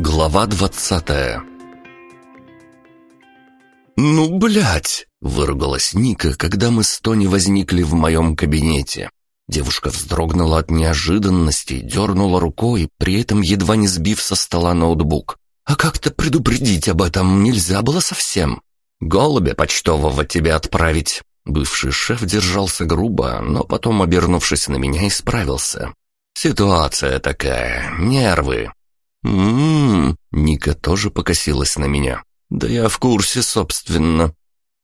Глава двадцатая «Ну, блядь!» — выругалась Ника, когда мы с Тони возникли в моем кабинете. Девушка вздрогнула от неожиданности, дернула рукой, при этом едва не сбив со стола ноутбук. «А как-то предупредить об этом нельзя было совсем. Голубя почтового тебе отправить». Бывший шеф держался грубо, но потом, обернувшись на меня, исправился. «Ситуация такая, нервы». «М-м-м», Ника тоже покосилась на меня. «Да я в курсе, собственно».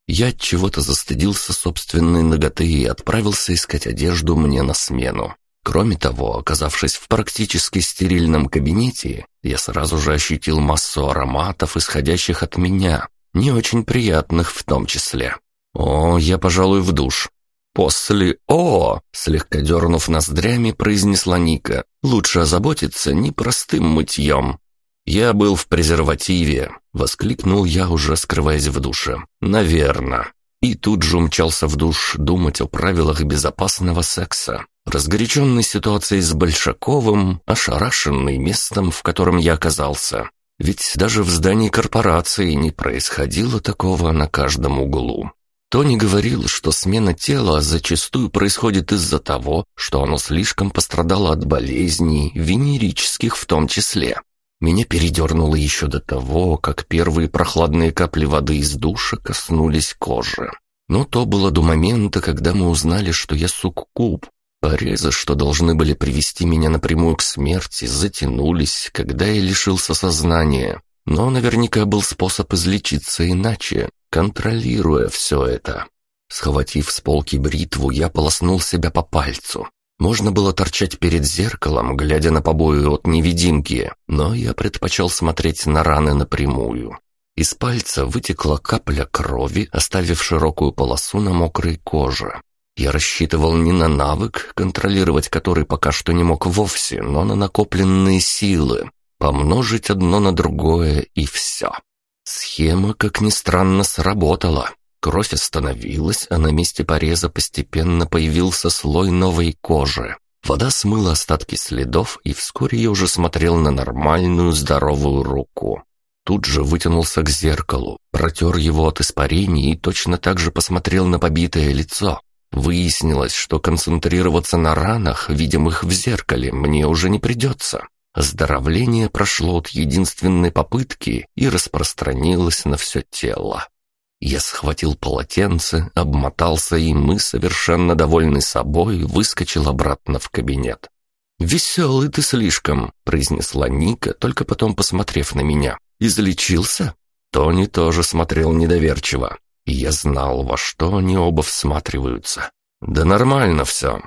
Я от чего-то застыдился собственной ноготы и отправился искать одежду мне на смену. Кроме того, оказавшись в практически стерильном кабинете, я сразу же ощутил массу ароматов, исходящих от меня, не очень приятных в том числе. О, я, пожалуй, в душ. После «О!» слегка дернув ноздрями, произнесла Ника. «Лучше озаботиться непростым мытьем». «Я был в презервативе», — воскликнул я, уже скрываясь в душе. «Наверно». И тут же умчался в душ думать о правилах безопасного секса. Разгоряченный ситуацией с Большаковым, ошарашенный местом, в котором я оказался. Ведь даже в здании корпорации не происходило такого на каждом углу. Тони говорил, что смена тела зачастую происходит из-за того, что оно слишком пострадало от болезней, венерических в том числе. Меня передернуло еще до того, как первые прохладные капли воды из душа коснулись кожи. Но то было до момента, когда мы узнали, что я суккуб. Порезы, что должны были привести меня напрямую к смерти, затянулись, когда я лишился сознания. Но наверняка был способ излечиться иначе, контролируя все это. Схватив с полки бритву, я полоснул себя по пальцу. Можно было торчать перед зеркалом, глядя на побои от невидимки, но я предпочел смотреть на раны напрямую. Из пальца вытекла капля крови, оставив широкую полосу на мокрой коже. Я рассчитывал не на навык, контролировать который пока что не мог вовсе, но на накопленные силы. Помножить одно на другое и все. Схема, как ни странно, сработала. Кровь остановилась, а на месте пореза постепенно появился слой новой кожи. Вода смыла остатки следов, и вскоре я уже смотрел на нормальную здоровую руку. Тут же вытянулся к зеркалу, протер его от испарений и точно так же посмотрел на побитое лицо. Выяснилось, что концентрироваться на ранах, видимых в зеркале, мне уже не придется. Оздоровление прошло от единственной попытки и распространилось на все тело. Я схватил полотенце, обмотался и, совершенно довольный собой, выскочил обратно в кабинет. «Веселый ты слишком», — произнесла Ника, только потом посмотрев на меня. «Излечился?» Тони тоже смотрел недоверчиво, я знал, во что они оба всматриваются. «Да нормально все.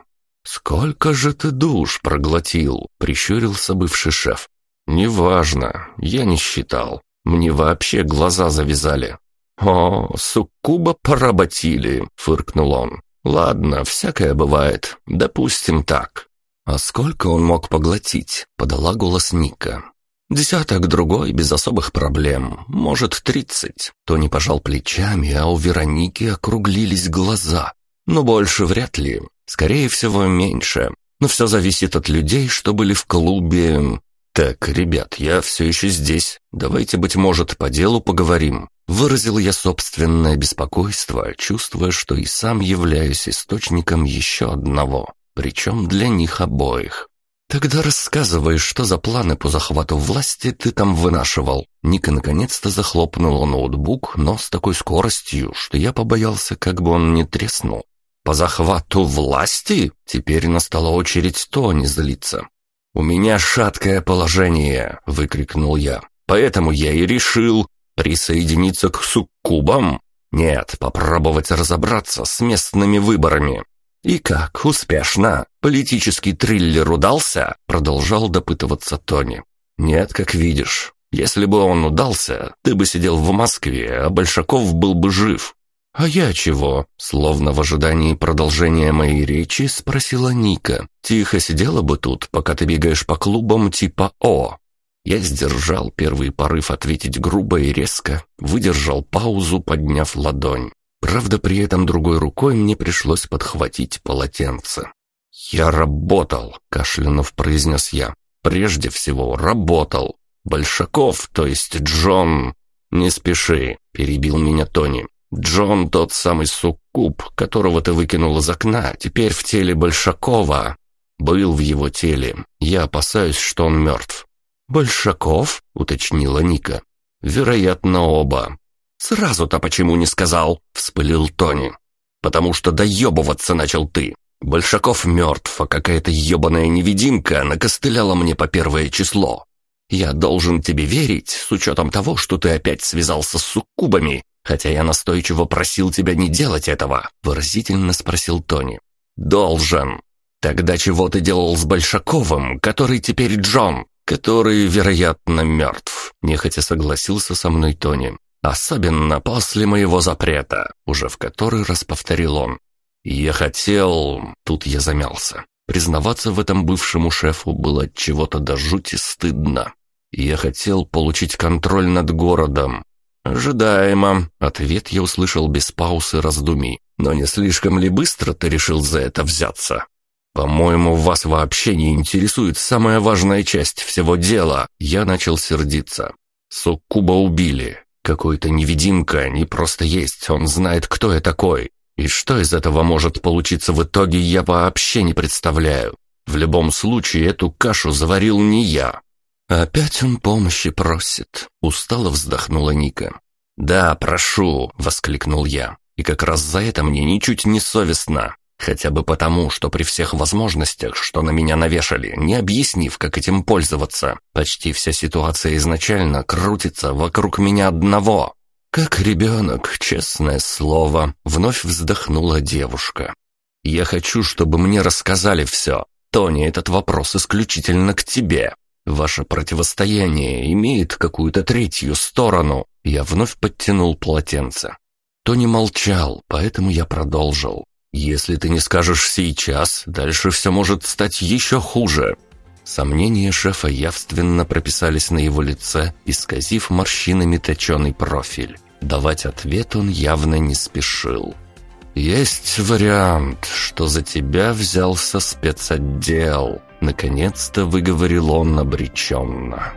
«Сколько же ты душ проглотил?» — прищурился бывший шеф. «Неважно, я не считал. Мне вообще глаза завязали». «О, суккуба поработили», — фыркнул он. «Ладно, всякое бывает. Допустим так». «А сколько он мог поглотить?» — подала голос Ника. «Десяток другой, без особых проблем. Может, тридцать». Тони пожал плечами, а у Вероники округлились глаза. «Но больше вряд ли. Скорее всего, меньше. Но все зависит от людей, что были в клубе. Так, ребят, я все еще здесь. Давайте, быть может, по делу поговорим. Выразил я собственное беспокойство, чувствуя, что и сам являюсь источником еще одного, причем для них обоих. «Тогда рассказывай, что за планы по захвату власти ты там вынашивал?» Ника наконец-то захлопнула ноутбук, но с такой скоростью, что я побоялся, как бы он не треснул. По захвату власти теперь настала очередь Тони злиться. «У меня шаткое положение!» — выкрикнул я. «Поэтому я и решил присоединиться к суккубам. Нет, попробовать разобраться с местными выборами». «И как, успешно? Политический триллер удался?» — продолжал допытываться Тони. «Нет, как видишь. Если бы он удался, ты бы сидел в Москве, а Большаков был бы жив. «А я чего?» Словно в ожидании продолжения моей речи спросила Ника. «Тихо сидела бы тут, пока ты бегаешь по клубам типа «О». Я сдержал первый порыв ответить грубо и резко, выдержал паузу, подняв ладонь. Правда, при этом другой рукой мне пришлось подхватить полотенце. «Я работал», — кашлянув произнес я. «Прежде всего, работал. Большаков, то есть Джон...» «Не спеши», — перебил меня Тони. «Джон тот самый суккуб, которого ты выкинул из окна, теперь в теле Большакова. Был в его теле. Я опасаюсь, что он мертв». «Большаков?» — уточнила Ника. «Вероятно, оба». «Сразу-то почему не сказал?» — вспылил Тони. «Потому что доебываться начал ты. Большаков мертв, а какая-то ебаная невидимка накостыляла мне по первое число. Я должен тебе верить, с учетом того, что ты опять связался с суккубами, хотя я настойчиво просил тебя не делать этого», — выразительно спросил Тони. «Должен. Тогда чего ты делал с Большаковым, который теперь Джон, который, вероятно, мертв?» — нехотя согласился со мной Тони. «Особенно после моего запрета», — уже в который раз повторил он. «Я хотел...» — тут я замялся. Признаваться в этом бывшему шефу было чего-то до жути стыдно. Я хотел получить контроль над городом. Ожидаемо. Ответ я услышал без паузы раздумий. Но не слишком ли быстро ты решил за это взяться? По-моему, вас вообще не интересует самая важная часть всего дела. Я начал сердиться. Суккуба убили. Какой-то невидимка не просто есть, он знает, кто я такой. И что из этого может получиться в итоге, я вообще не представляю. В любом случае, эту кашу заварил не я. «Опять он помощи просит», — устало вздохнула Ника. «Да, прошу», — воскликнул я. «И как раз за это мне ничуть не совестно. Хотя бы потому, что при всех возможностях, что на меня навешали, не объяснив, как этим пользоваться, почти вся ситуация изначально крутится вокруг меня одного. «Как ребенок, честное слово», — вновь вздохнула девушка. «Я хочу, чтобы мне рассказали все. Тони, этот вопрос исключительно к тебе. Ваше противостояние имеет какую-то третью сторону». Я вновь подтянул полотенце. Тони молчал, поэтому я продолжил. «Если ты не скажешь сейчас, дальше все может стать еще хуже. Сомнения шефа явственно прописались на его лице, исказив морщинами точеный профиль. Давать ответ он явно не спешил. «Есть вариант, что за тебя взялся спецотдел», — наконец-то выговорил он обреченно.